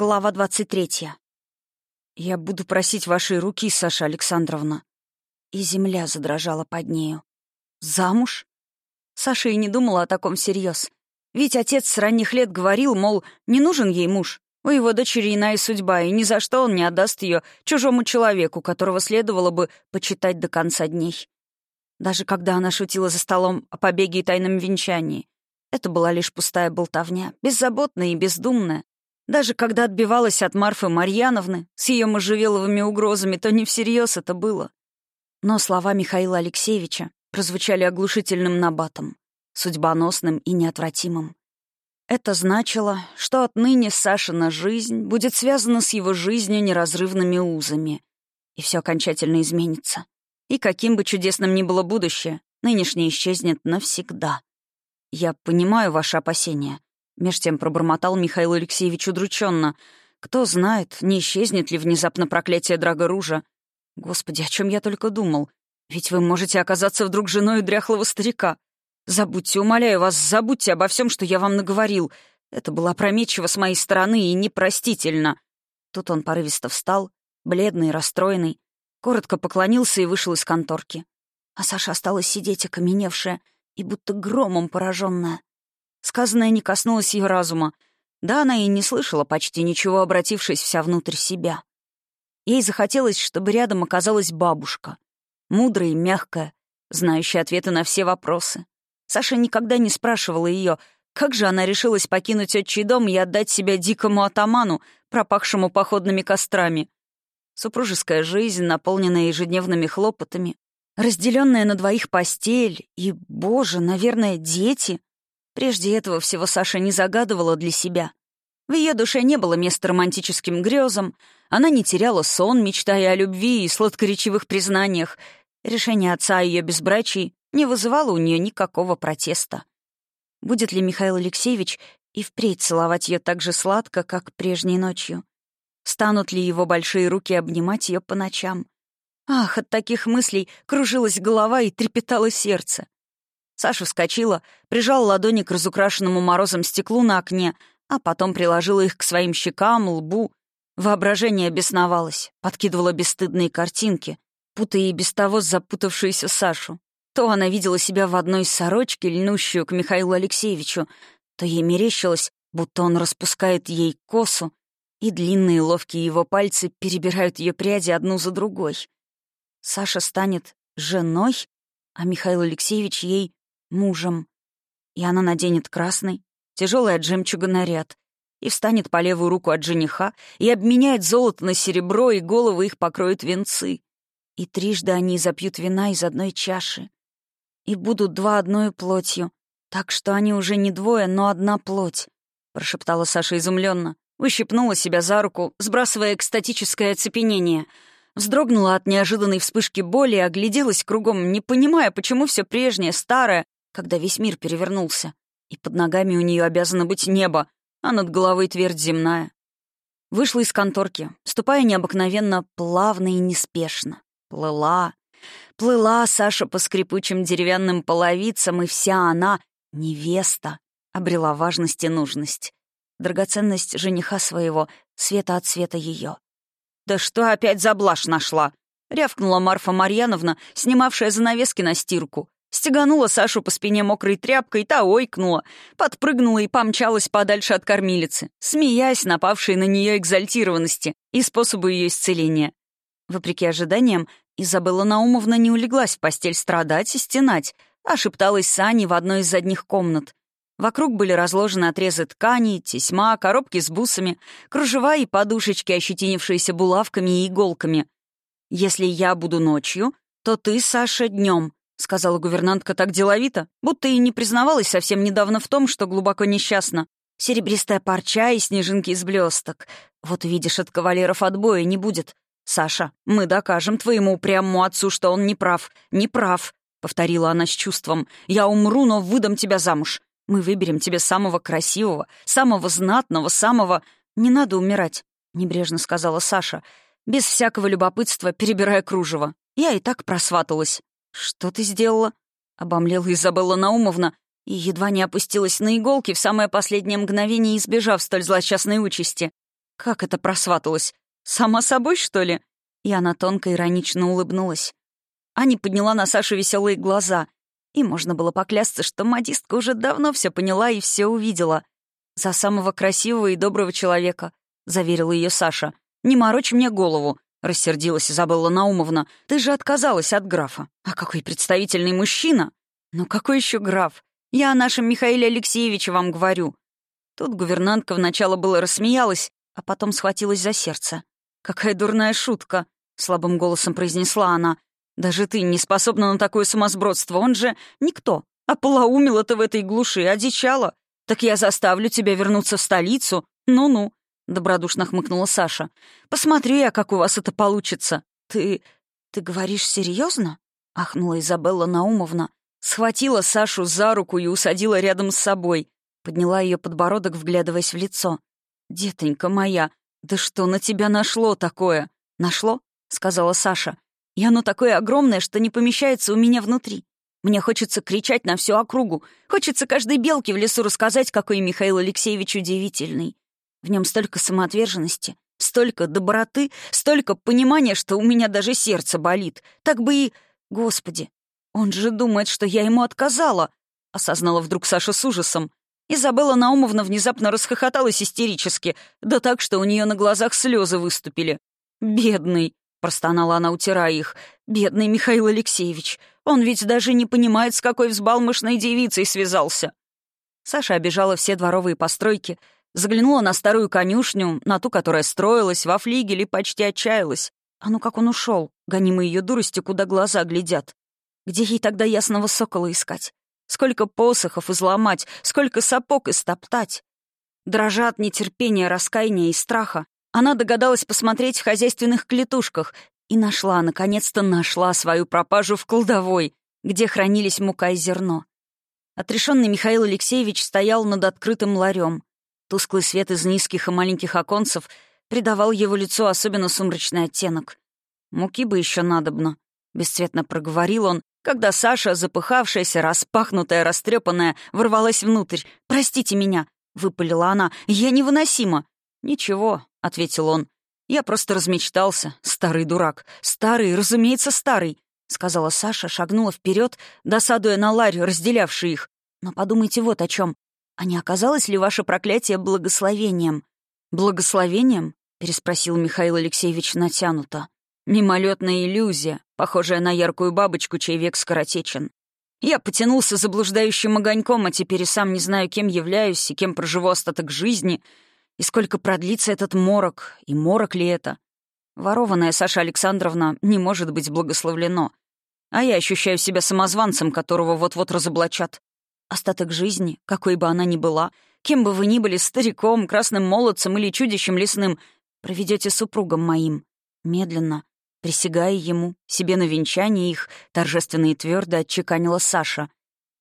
Глава двадцать третья. «Я буду просить вашей руки, Саша Александровна». И земля задрожала под нею. «Замуж?» Саша и не думала о таком всерьез. Ведь отец с ранних лет говорил, мол, не нужен ей муж. У его дочери иная судьба, и ни за что он не отдаст ее чужому человеку, которого следовало бы почитать до конца дней. Даже когда она шутила за столом о побеге и тайном венчании, это была лишь пустая болтовня, беззаботная и бездумная. Даже когда отбивалась от Марфы Марьяновны с ее можжевеловыми угрозами, то не всерьез это было. Но слова Михаила Алексеевича прозвучали оглушительным набатом, судьбоносным и неотвратимым. Это значило, что отныне Сашина жизнь будет связана с его жизнью неразрывными узами, и все окончательно изменится. И каким бы чудесным ни было будущее, нынешнее исчезнет навсегда. Я понимаю ваши опасения, Меж тем пробормотал Михаил Алексеевич удрученно. Кто знает, не исчезнет ли внезапно проклятие Драгоружа. Господи, о чем я только думал. Ведь вы можете оказаться вдруг женой дряхлого старика. Забудьте, умоляю вас, забудьте обо всем, что я вам наговорил. Это было опрометчиво с моей стороны и непростительно. Тут он порывисто встал, бледный, расстроенный, коротко поклонился и вышел из конторки. А Саша осталась сидеть, окаменевшая и будто громом пораженная. Сказанное не коснулось ее разума. Да, она и не слышала почти ничего, обратившись вся внутрь себя. Ей захотелось, чтобы рядом оказалась бабушка. Мудрая и мягкая, знающая ответы на все вопросы. Саша никогда не спрашивала ее, как же она решилась покинуть отчий дом и отдать себя дикому атаману, пропахшему походными кострами. Супружеская жизнь, наполненная ежедневными хлопотами, разделенная на двоих постель и, боже, наверное, дети. Прежде этого всего Саша не загадывала для себя. В ее душе не было места романтическим грезам, она не теряла сон, мечтая о любви и сладкоречивых признаниях. Решение отца о ее безбрачии не вызывало у нее никакого протеста. Будет ли Михаил Алексеевич и впредь целовать ее так же сладко, как прежней ночью? Станут ли его большие руки обнимать ее по ночам? Ах, от таких мыслей кружилась голова и трепетало сердце. Саша вскочила, прижала ладони к разукрашенному морозом стеклу на окне, а потом приложила их к своим щекам, лбу. Воображение бесновалось, подкидывало бесстыдные картинки, путая и без того запутавшуюся Сашу. То она видела себя в одной сорочке, льнущую к Михаилу Алексеевичу, то ей мерещилось, будто он распускает ей косу, и длинные ловкие его пальцы перебирают ее пряди одну за другой. Саша станет женой, а Михаил Алексеевич ей мужем. И она наденет красный, тяжелый от жемчуга наряд, и встанет по левую руку от жениха, и обменяет золото на серебро, и головы их покроют венцы. И трижды они запьют вина из одной чаши. И будут два одной плотью, так что они уже не двое, но одна плоть, — прошептала Саша изумленно, ущипнула себя за руку, сбрасывая экстатическое оцепенение — вздрогнула от неожиданной вспышки боли и огляделась кругом, не понимая, почему все прежнее, старое, когда весь мир перевернулся, и под ногами у нее обязано быть небо, а над головой твердь земная. Вышла из конторки, ступая необыкновенно плавно и неспешно. Плыла. Плыла Саша по скрипучим деревянным половицам, и вся она, невеста, обрела важность и нужность. Драгоценность жениха своего, света от света ее. «Да что опять за блажь нашла?» — рявкнула Марфа Марьяновна, снимавшая занавески на стирку. Стеганула Сашу по спине мокрой тряпкой, та ойкнула, подпрыгнула и помчалась подальше от кормилицы, смеясь напавшей на нее экзальтированности и способу ее исцеления. Вопреки ожиданиям, Изабелла Наумовна не улеглась в постель страдать и стенать, а шепталась с Аней в одной из задних комнат. Вокруг были разложены отрезы тканей, тесьма, коробки с бусами, кружева и подушечки, ощетинившиеся булавками и иголками. «Если я буду ночью, то ты, Саша, днем, — сказала гувернантка так деловито, будто и не признавалась совсем недавно в том, что глубоко несчастна. Серебристая парча и снежинки из блесток. Вот видишь, от кавалеров отбоя не будет. Саша, мы докажем твоему упрямому отцу, что он не прав. Не прав, — повторила она с чувством. Я умру, но выдам тебя замуж. Мы выберем тебе самого красивого, самого знатного, самого... Не надо умирать, — небрежно сказала Саша, без всякого любопытства, перебирая кружево. Я и так просваталась. «Что ты сделала?» — обомлела Изабелла Наумовна и едва не опустилась на иголки в самое последнее мгновение, избежав столь злосчастной участи. «Как это просваталась? Сама собой, что ли?» И она тонко иронично улыбнулась. Аня подняла на Сашу веселые глаза, и можно было поклясться, что модистка уже давно все поняла и все увидела. «За самого красивого и доброго человека», — заверила ее Саша. «Не морочь мне голову», — рассердилась Изабелла Наумовна. «Ты же отказалась от графа. А какой представительный мужчина!» «Ну какой еще граф? Я о нашем Михаиле Алексеевиче вам говорю». Тут гувернантка вначале было рассмеялась, а потом схватилась за сердце. «Какая дурная шутка!» — слабым голосом произнесла она. «Даже ты не способна на такое сумасбродство. Он же никто. А полоумела-то в этой глуши, одичала. Так я заставлю тебя вернуться в столицу. Ну-ну», — добродушно хмыкнула Саша. «Посмотрю я, как у вас это получится. Ты... ты говоришь серьезно? ахнула Изабелла Наумовна. Схватила Сашу за руку и усадила рядом с собой. Подняла ее подбородок, вглядываясь в лицо. «Детонька моя, да что на тебя нашло такое?» «Нашло?» — сказала Саша. «И оно такое огромное, что не помещается у меня внутри. Мне хочется кричать на всю округу. Хочется каждой белке в лесу рассказать, какой Михаил Алексеевич удивительный. В нем столько самоотверженности, столько доброты, столько понимания, что у меня даже сердце болит. Так бы и... Господи, он же думает, что я ему отказала!» — осознала вдруг Саша с ужасом. Изабелла Наумовна внезапно расхохоталась истерически, да так, что у нее на глазах слезы выступили. «Бедный!» — простонала она, утирая их. «Бедный Михаил Алексеевич! Он ведь даже не понимает, с какой взбалмошной девицей связался!» Саша обижала все дворовые постройки, заглянула на старую конюшню, на ту, которая строилась, во флигеле почти отчаялась. А ну как он ушел, гонимый ее дуростью, куда глаза глядят. Где ей тогда ясного сокола искать? Сколько посохов изломать, сколько сапог истоптать? Дрожа от нетерпения, раскаяния и страха, она догадалась посмотреть в хозяйственных клетушках и нашла, наконец-то нашла свою пропажу в кладовой, где хранились мука и зерно. Отрешенный Михаил Алексеевич стоял над открытым ларем. Тусклый свет из низких и маленьких оконцев придавал его лицу особенно сумрачный оттенок. «Муки бы еще надобно», — бесцветно проговорил он, когда Саша, запыхавшаяся, распахнутая, растрепанная, ворвалась внутрь. «Простите меня!» — выпалила она. «Я невыносима!» «Ничего», — ответил он. «Я просто размечтался. Старый дурак. Старый, разумеется, старый», — сказала Саша, шагнула вперед, досадуя на Ларь, разделявший их. «Но подумайте вот о чем. А не оказалось ли ваше проклятие благословением?» «Благословением?» — переспросил Михаил Алексеевич натянуто. Мимолетная иллюзия, похожая на яркую бабочку, чей век скоротечен. Я потянулся заблуждающим огоньком, а теперь и сам не знаю, кем являюсь и кем проживу остаток жизни, и сколько продлится этот морок, и морок ли это. Ворованная Саша Александровна не может быть благословлено. А я ощущаю себя самозванцем, которого вот-вот разоблачат. Остаток жизни, какой бы она ни была, кем бы вы ни были, стариком, красным молодцем или чудищем лесным, проведете супругом моим. Медленно, Присягая ему, себе на венчание их, торжественно и твердо отчеканила Саша.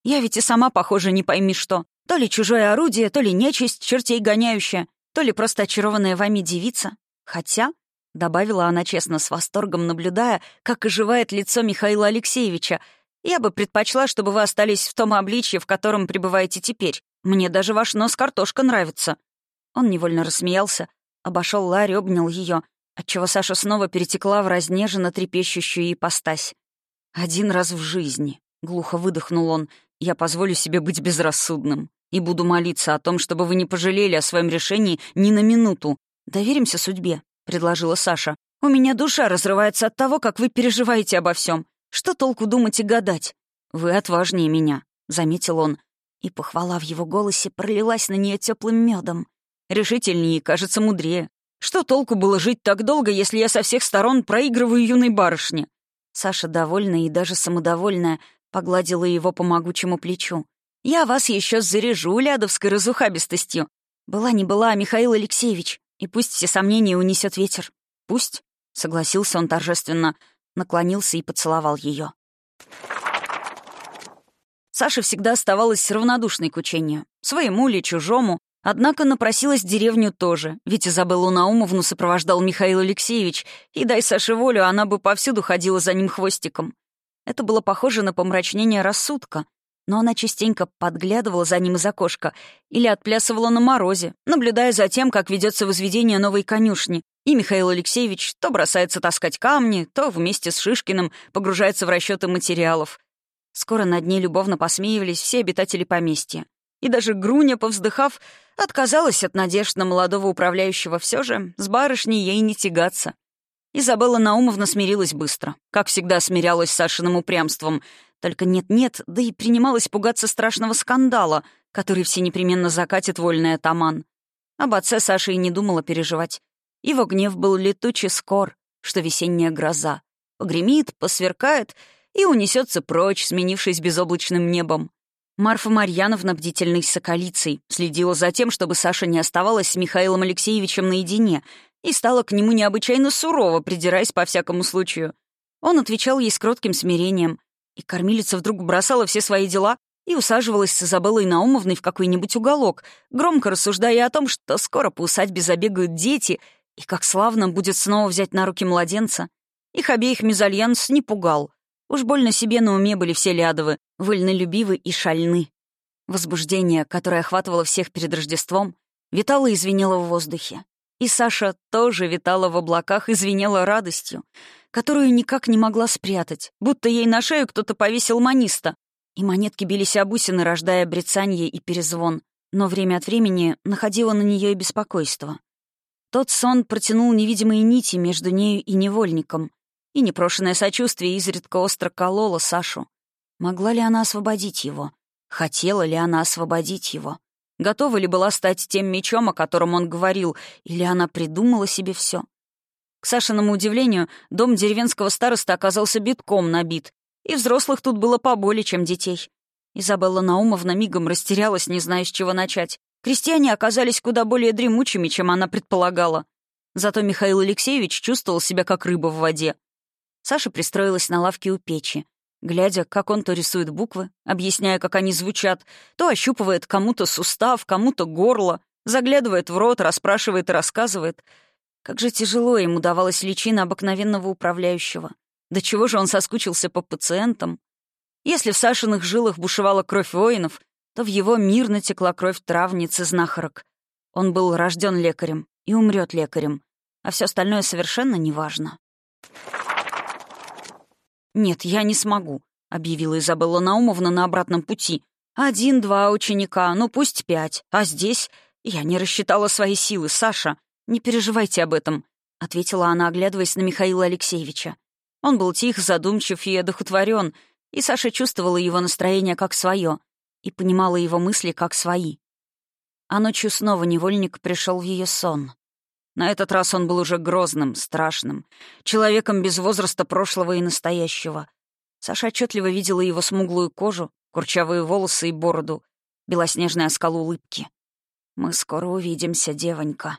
«Я ведь и сама, похоже, не пойми что. То ли чужое орудие, то ли нечисть, чертей гоняющая, то ли просто очарованная вами девица. Хотя, — добавила она честно с восторгом, наблюдая, как оживает лицо Михаила Алексеевича, я бы предпочла, чтобы вы остались в том обличье, в котором пребываете теперь. Мне даже ваш нос картошка нравится». Он невольно рассмеялся, обошел Ларри, обнял ее, отчего Саша снова перетекла в разнеженно трепещущую ипостась. «Один раз в жизни», — глухо выдохнул он, — «я позволю себе быть безрассудным и буду молиться о том, чтобы вы не пожалели о своем решении ни на минуту. Доверимся судьбе», — предложила Саша. «У меня душа разрывается от того, как вы переживаете обо всем. Что толку думать и гадать? Вы отважнее меня», — заметил он. И похвала в его голосе пролилась на нее теплым медом. Решительнее кажется, мудрее. Что толку было жить так долго, если я со всех сторон проигрываю юной барышне?» Саша, довольная и даже самодовольная, погладила его по могучему плечу. «Я вас еще заряжу лядовской разухабистостью. Была не была, Михаил Алексеевич, и пусть все сомнения унесет ветер. Пусть», — согласился он торжественно, наклонился и поцеловал ее. Саша всегда оставалась равнодушной к учению. Своему ли, чужому, Однако напросилась в деревню тоже, ведь Изабеллу Наумовну сопровождал Михаил Алексеевич, и дай Саше волю, она бы повсюду ходила за ним хвостиком. Это было похоже на помрачнение рассудка. но она частенько подглядывала за ним из окошка или отплясывала на морозе, наблюдая за тем, как ведется возведение новой конюшни, и Михаил Алексеевич то бросается таскать камни, то вместе с Шишкиным погружается в расчеты материалов. Скоро над ней любовно посмеивались все обитатели поместья. И даже Груня, повздыхав, отказалась от надежд на молодого управляющего все же, с барышней ей не тягаться. Изабелла Наумовна смирилась быстро, как всегда смирялась с Сашиным упрямством. Только нет-нет, да и принималась пугаться страшного скандала, который все непременно закатит вольный атаман. Об отце Саша и не думала переживать. Его гнев был летучий скор, что весенняя гроза. Погремит, посверкает и унесется прочь, сменившись безоблачным небом. Марфа Марьяновна, бдительной соколицей, следила за тем, чтобы Саша не оставалась с Михаилом Алексеевичем наедине и стала к нему необычайно сурово, придираясь по всякому случаю. Он отвечал ей с кротким смирением, и кормилица вдруг бросала все свои дела и усаживалась с Изабеллой Наумовной в какой-нибудь уголок, громко рассуждая о том, что скоро по усадьбе забегают дети, и как славно будет снова взять на руки младенца. Их обеих мезальянс не пугал. Уж больно себе на уме были все лядовы, вольнолюбивы и шальны. Возбуждение, которое охватывало всех перед Рождеством, витало и звенело в воздухе. И Саша тоже витала в облаках и звенела радостью, которую никак не могла спрятать, будто ей на шею кто-то повесил маниста. И монетки бились об бусины, рождая брецанье и перезвон, но время от времени находило на нее и беспокойство. Тот сон протянул невидимые нити между нею и невольником, и непрошенное сочувствие изредка остро кололо Сашу. Могла ли она освободить его? Хотела ли она освободить его? Готова ли была стать тем мечом, о котором он говорил, или она придумала себе все? К Сашиному удивлению, дом деревенского староста оказался битком набит, и взрослых тут было поболее, чем детей. Изабелла Наумовна мигом растерялась, не зная, с чего начать. Крестьяне оказались куда более дремучими, чем она предполагала. Зато Михаил Алексеевич чувствовал себя как рыба в воде. Саша пристроилась на лавке у печи, глядя, как он то рисует буквы, объясняя, как они звучат, то ощупывает кому-то сустав, кому-то горло, заглядывает в рот, расспрашивает и рассказывает. Как же тяжело ему давалась личина обыкновенного управляющего. До чего же он соскучился по пациентам? Если в Сашиных жилах бушевала кровь воинов, то в его мир натекла кровь травниц и знахарок. Он был рожден лекарем и умрет лекарем, а все остальное совершенно неважно. «Нет, я не смогу», — объявила Изабелла Наумовна на обратном пути. «Один-два ученика, ну пусть пять. А здесь я не рассчитала свои силы, Саша. Не переживайте об этом», — ответила она, оглядываясь на Михаила Алексеевича. Он был тих, задумчив и одухотворен, и Саша чувствовала его настроение как свое и понимала его мысли как свои. А ночью снова невольник пришел в ее сон. На этот раз он был уже грозным, страшным, человеком без возраста прошлого и настоящего. Саша отчетливо видела его смуглую кожу, курчавые волосы и бороду, белоснежный оскал улыбки. «Мы скоро увидимся, девонька»,